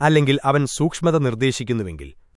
അല്ലെങ്കിൽ അവൻ സൂക്ഷ്മത നിർദ്ദേശിക്കുന്നുവെങ്കിൽ